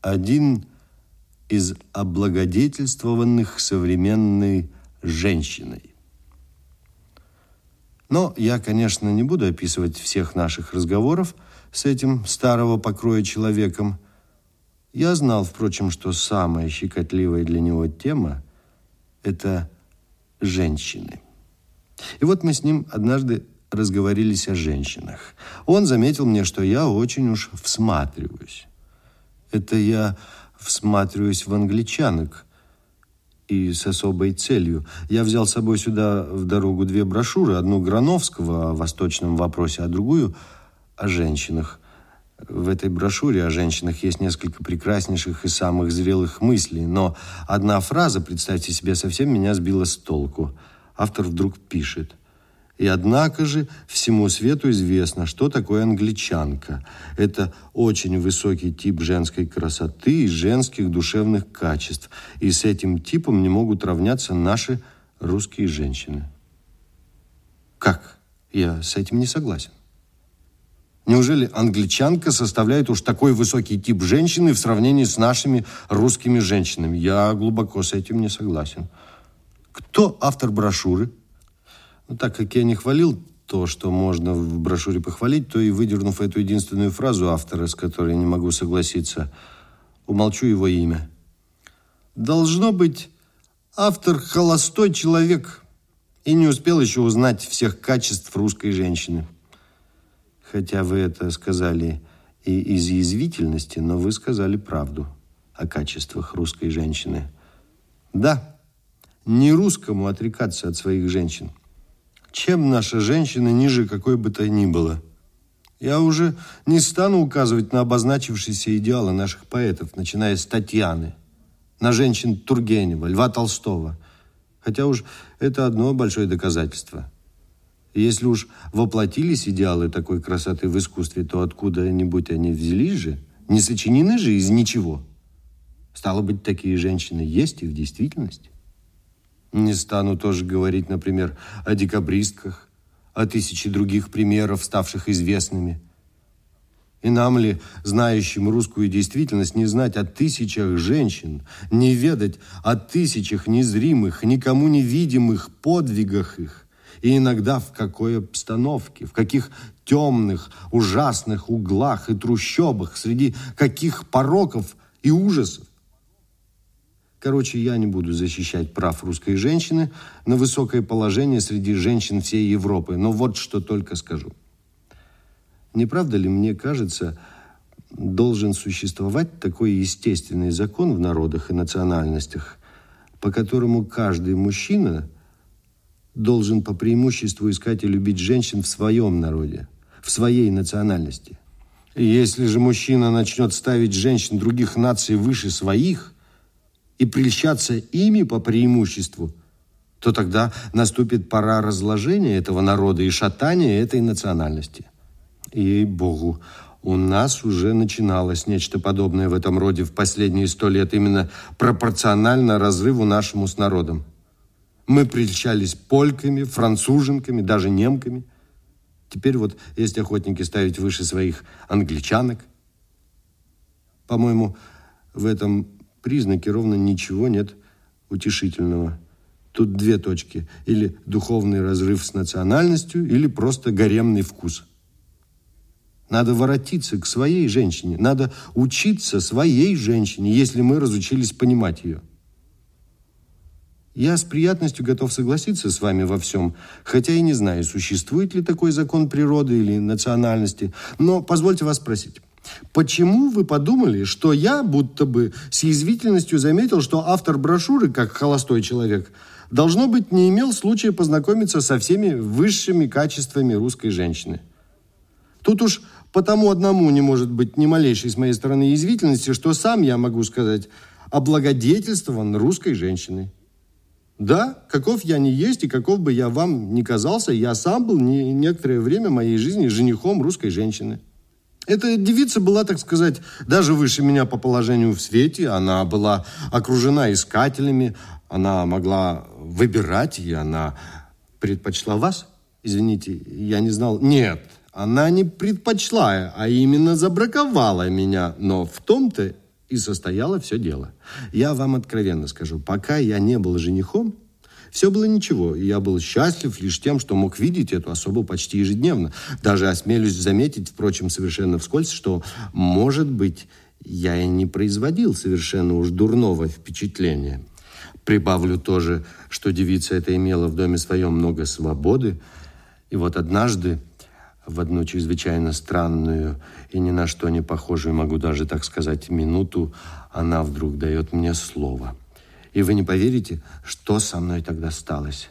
один из облагодетельствованных современной женщиной. Но я, конечно, не буду описывать всех наших разговоров с этим старого покроя человеком. Я знал, впрочем, что самая щекотливая для него тема – это женщины. И вот мы с ним однажды разговорились о женщинах. Он заметил мне, что я очень уж всматриваюсь. Это я всматриваюсь в англичанок и с особой целью. Я взял с собой сюда в дорогу две брошюры. Одну Грановского о восточном вопросе, а другую о женщинах. В этой брошюре о женщинах есть несколько прекраснейших и самых зрелых мыслей, но одна фраза, представьте себе, совсем меня сбила с толку. Автор вдруг пишет – и однако же всему свету известно, что такое англичанка. Это очень высокий тип женской красоты и женских душевных качеств. И с этим типом не могут равняться наши русские женщины. Как? Я с этим не согласен. Неужели англичанка составляет уж такой высокий тип женщины в сравнении с нашими русскими женщинами? Я глубоко с этим не согласен. Кто автор брошюры? Ну, так как я не хвалил то, что можно в брошюре похвалить, то и выдернув эту единственную фразу автора, с которой не могу согласиться, умолчу его имя. Должно быть, автор холостой человек и не успел еще узнать всех качеств русской женщины. Хотя вы это сказали и из язвительности, но вы сказали правду о качествах русской женщины. Да, не русскому отрекаться от своих женщин – чем наша женщина ниже какой бы то ни было. Я уже не стану указывать на обозначившиеся идеалы наших поэтов, начиная с Татьяны, на женщин Тургенева, Льва Толстого. Хотя уж это одно большое доказательство. если уж воплотились идеалы такой красоты в искусстве, то откуда-нибудь они взялись же, не сочинены же из ничего. Стало быть, такие женщины есть и в действительности. Не стану тоже говорить, например, о декабристках, о тысяче других примеров, ставших известными. И нам ли, знающим русскую действительность, не знать о тысячах женщин, не ведать о тысячах незримых, никому невидимых подвигах их, и иногда в какой обстановке, в каких темных, ужасных углах и трущобах, среди каких пороков и ужасов Короче, я не буду защищать прав русской женщины на высокое положение среди женщин всей Европы. Но вот что только скажу. Не правда ли, мне кажется, должен существовать такой естественный закон в народах и национальностях, по которому каждый мужчина должен по преимуществу искать и любить женщин в своем народе, в своей национальности. Если же мужчина начнет ставить женщин других наций выше своих – и прельщаться ими по преимуществу, то тогда наступит пора разложения этого народа и шатания этой национальности. И богу у нас уже начиналось нечто подобное в этом роде в последние сто лет, именно пропорционально разрыву нашему с народом. Мы прельщались польками, француженками, даже немками. Теперь вот есть охотники ставить выше своих англичанок. По-моему, в этом признаки ровно ничего нет утешительного. Тут две точки. Или духовный разрыв с национальностью, или просто гаремный вкус. Надо воротиться к своей женщине. Надо учиться своей женщине, если мы разучились понимать ее. Я с приятностью готов согласиться с вами во всем, хотя и не знаю, существует ли такой закон природы или национальности. Но позвольте вас спросить. Почему вы подумали, что я будто бы с язвительностью заметил, что автор брошюры, как холостой человек, должно быть, не имел случая познакомиться со всеми высшими качествами русской женщины? Тут уж потому одному не может быть ни малейшей с моей стороны язвительности, что сам я могу сказать облагодетельствован русской женщиной. Да, каков я не есть, и каков бы я вам ни казался, я сам был не, некоторое время моей жизни женихом русской женщины. Эта девица была, так сказать, даже выше меня по положению в свете. Она была окружена искателями, она могла выбирать, и она предпочла вас. Извините, я не знал. Нет, она не предпочла, а именно забраковала меня. Но в том-то И состояло все дело. Я вам откровенно скажу, пока я не был женихом, все было ничего, и я был счастлив лишь тем, что мог видеть эту особу почти ежедневно. Даже осмелюсь заметить, впрочем, совершенно вскользь, что, может быть, я и не производил совершенно уж дурного впечатления. Прибавлю тоже, что девица эта имела в доме своем много свободы, и вот однажды, в одну чрезвычайно странную и ни на что не похожую, могу даже так сказать, минуту, она вдруг дает мне слово – и вы не поверите, что со мной тогда сталось.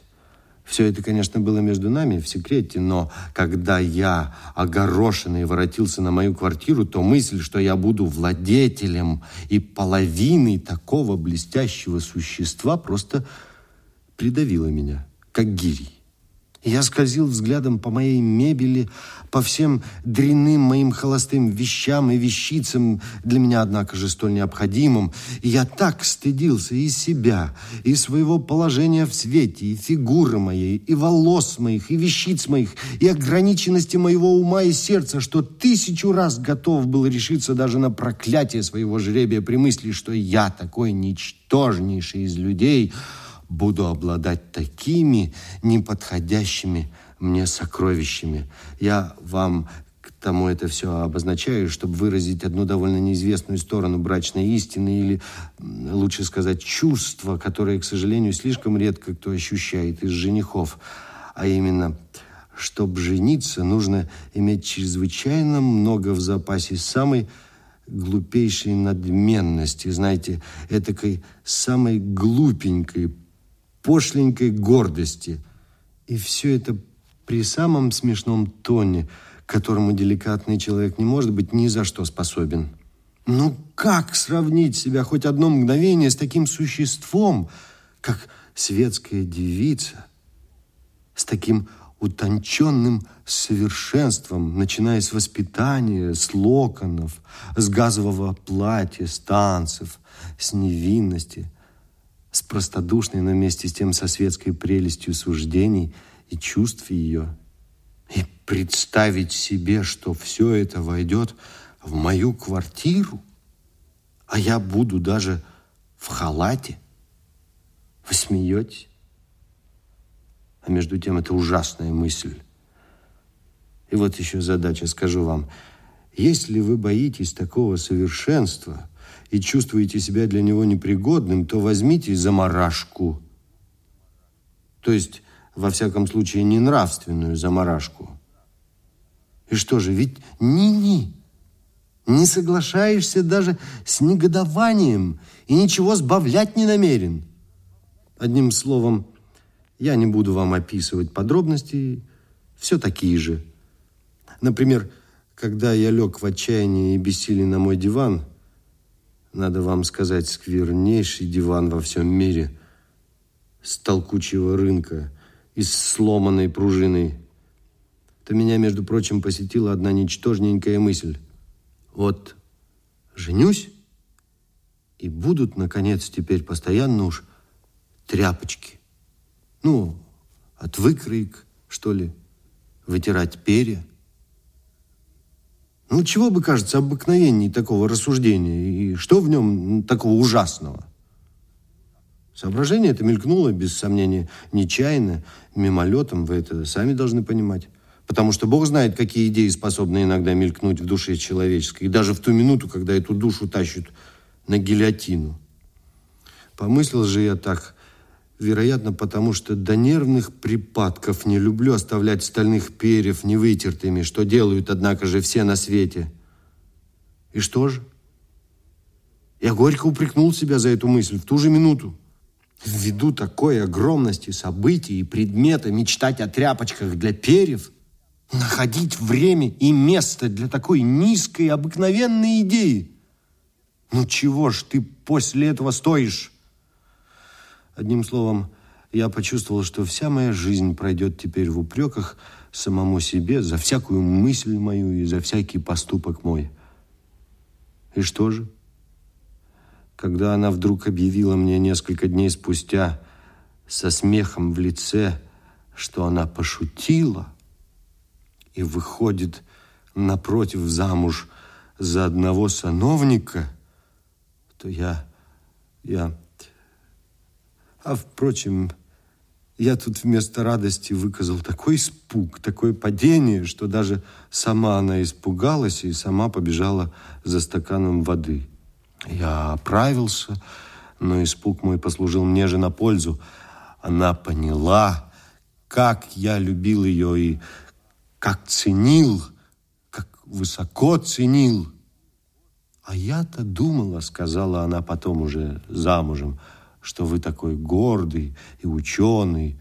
Все это, конечно, было между нами в секрете, но когда я, огорошенный, воротился на мою квартиру, то мысль, что я буду владетелем и половиной такого блестящего существа, просто придавила меня, как гирей. Я скользил взглядом по моей мебели, по всем дрянным моим холостым вещам и вещицам, для меня, однако же, столь необходимым. И я так стыдился и себя, и своего положения в свете, и фигуры моей, и волос моих, и вещиц моих, и ограниченности моего ума и сердца, что тысячу раз готов был решиться даже на проклятие своего жребия при мысли, что я такой ничтожнейший из людей – буду обладать такими неподходящими мне сокровищами. Я вам к тому это все обозначаю, чтобы выразить одну довольно неизвестную сторону брачной истины или, лучше сказать, чувства, которое, к сожалению, слишком редко кто ощущает из женихов. А именно, чтобы жениться, нужно иметь чрезвычайно много в запасе самой глупейшей надменности, знаете, этакой самой глупенькой, пошленькой гордости. И все это при самом смешном тоне, которому деликатный человек не может быть ни за что способен. Ну как сравнить себя хоть одно мгновение с таким существом, как светская девица, с таким утонченным совершенством, начиная с воспитания, с локонов, с газового платья, с танцев, с невинности – с простодушной, но вместе с тем со светской прелестью суждений и чувств ее. И представить себе, что все это войдет в мою квартиру, а я буду даже в халате. Вы смеетесь? А между тем это ужасная мысль. И вот еще задача, скажу вам. Если вы боитесь такого совершенства – и чувствуете себя для него непригодным, то возьмите заморашку. То есть, во всяком случае, не нравственную заморашку. И что же, ведь ни-ни. Не соглашаешься даже с негодованием и ничего сбавлять не намерен. Одним словом, я не буду вам описывать подробности, все такие же. Например, когда я лег в отчаянии и бессилии на мой диван – надо вам сказать, сквернейший диван во всем мире с толкучего рынка и с сломанной пружиной. То меня, между прочим, посетила одна ничтожненькая мысль. Вот женюсь, и будут, наконец, теперь постоянно уж тряпочки. Ну, от выкроек, что ли, вытирать перья. Ну, чего бы, кажется, обыкновенней такого рассуждения? И что в нем такого ужасного? Соображение это мелькнуло, без сомнения, нечаянно, мимолетом, вы это сами должны понимать. Потому что Бог знает, какие идеи способны иногда мелькнуть в душе человеческой. И даже в ту минуту, когда эту душу тащат на гильотину. Помыслил же я так, Вероятно, потому что до нервных припадков не люблю оставлять стальных перьев невытертыми, что делают, однако же, все на свете. И что же? Я горько упрекнул себя за эту мысль в ту же минуту. Ввиду такой огромности событий и предмета мечтать о тряпочках для перьев, находить время и место для такой низкой, обыкновенной идеи. Ну чего ж ты после этого стоишь? Одним словом, я почувствовал, что вся моя жизнь пройдет теперь в упреках самому себе за всякую мысль мою и за всякий поступок мой. И что же? Когда она вдруг объявила мне несколько дней спустя со смехом в лице, что она пошутила и выходит напротив замуж за одного сановника, то я... я... А, впрочем, я тут вместо радости выказал такой испуг, такое падение, что даже сама она испугалась и сама побежала за стаканом воды. Я оправился, но испуг мой послужил мне же на пользу. Она поняла, как я любил ее и как ценил, как высоко ценил. А я-то думала, сказала она потом уже замужем, что вы такой гордый и ученый,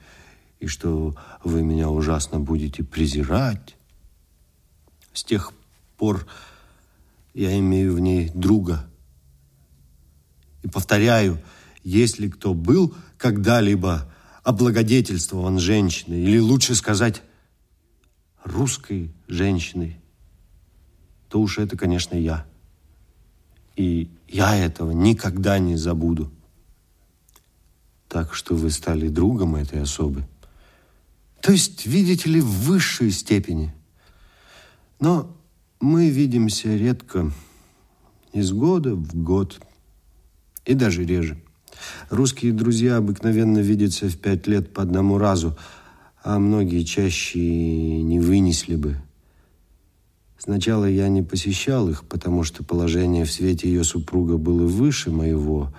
и что вы меня ужасно будете презирать. С тех пор я имею в ней друга. И повторяю, если кто был когда-либо облагодетельствован женщиной, или лучше сказать, русской женщиной, то уж это, конечно, я. И я этого никогда не забуду. Так что вы стали другом этой особы. То есть, видите ли, в высшей степени. Но мы видимся редко, из года в год, и даже реже. Русские друзья обыкновенно видятся в пять лет по одному разу, а многие чаще не вынесли бы. Сначала я не посещал их, потому что положение в свете ее супруга было выше моего.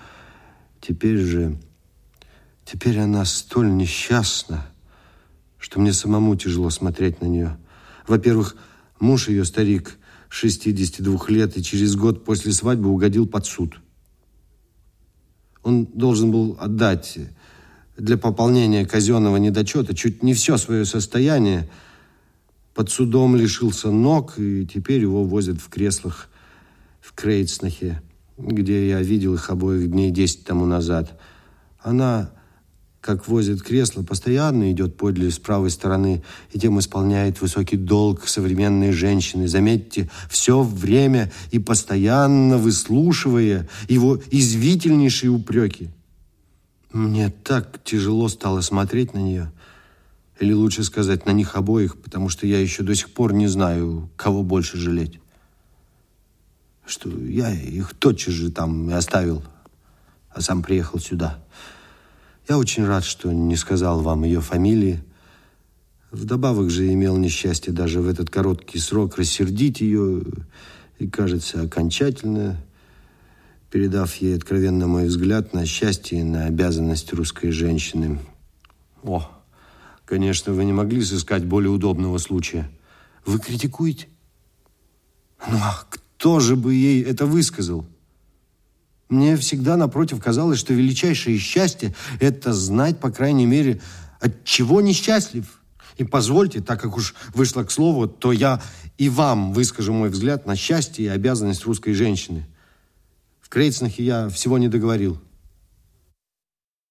Теперь же... Теперь она столь несчастна, что мне самому тяжело смотреть на нее. Во-первых, муж ее, старик, 62 лет, и через год после свадьбы угодил под суд. Он должен был отдать для пополнения казенного недочета чуть не все свое состояние, под судом лишился ног, и теперь его возят в креслах в Крейцнахе, где я видел их обоих дней десять тому назад. Она, как возит кресло, постоянно идет подле с правой стороны и тем исполняет высокий долг современной женщины. Заметьте, все время и постоянно выслушивая его извительнейшие упреки. Мне так тяжело стало смотреть на нее. Или лучше сказать, на них обоих, потому что я еще до сих пор не знаю, кого больше жалеть. Что я их тотчас же там и оставил, а сам приехал сюда. Я очень рад, что не сказал вам ее фамилии. Вдобавок же имел несчастье даже в этот короткий срок рассердить ее и, кажется, окончательно передав ей откровенно мой взгляд на счастье и на обязанность русской женщины. О! Конечно, вы не могли сыскать более удобного случая. Вы критикуете? Ну, а кто же бы ей это высказал? Мне всегда, напротив, казалось, что величайшее счастье – это знать, по крайней мере, от чего несчастлив. И позвольте, так как уж вышло к слову, то я и вам выскажу мой взгляд на счастье и обязанность русской женщины. В Крейцнахе я всего не договорил.